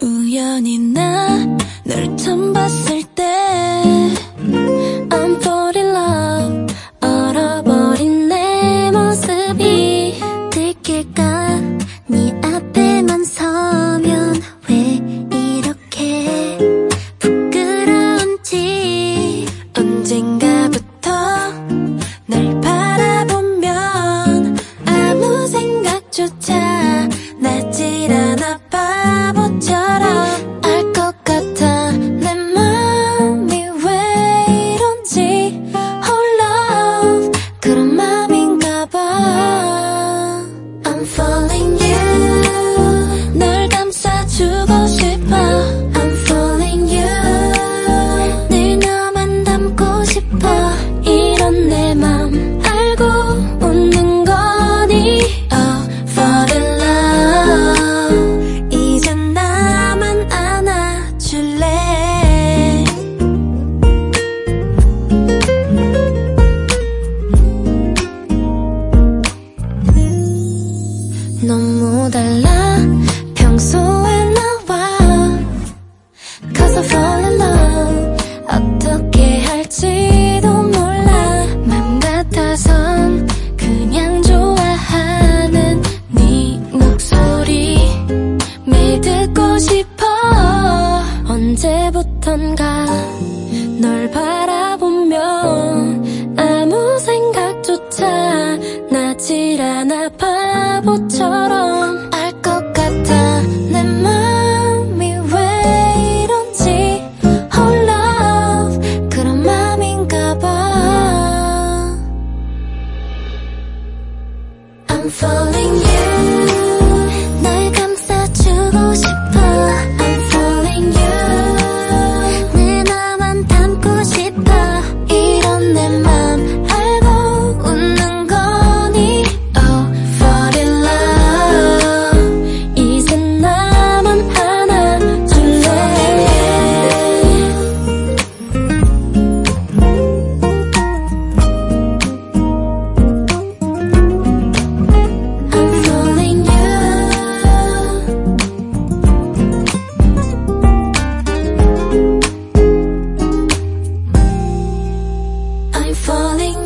우연히 나널 처음 봤을 때 I'm fall in love 얼어버린 내 모습이 들킬까? 네 앞에만 서면 왜 이렇게 부끄러운지 언젠가부터 널 바라보면 아무 생각조차 너무 달라. 평소에 나와. Cause I fall in love. 어떻게 할지도 몰라. 맘 같아선 그냥 좋아하는 네 목소리. 매일 듣고 싶어. 언제부턴가 널봐. unfolding you.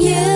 you.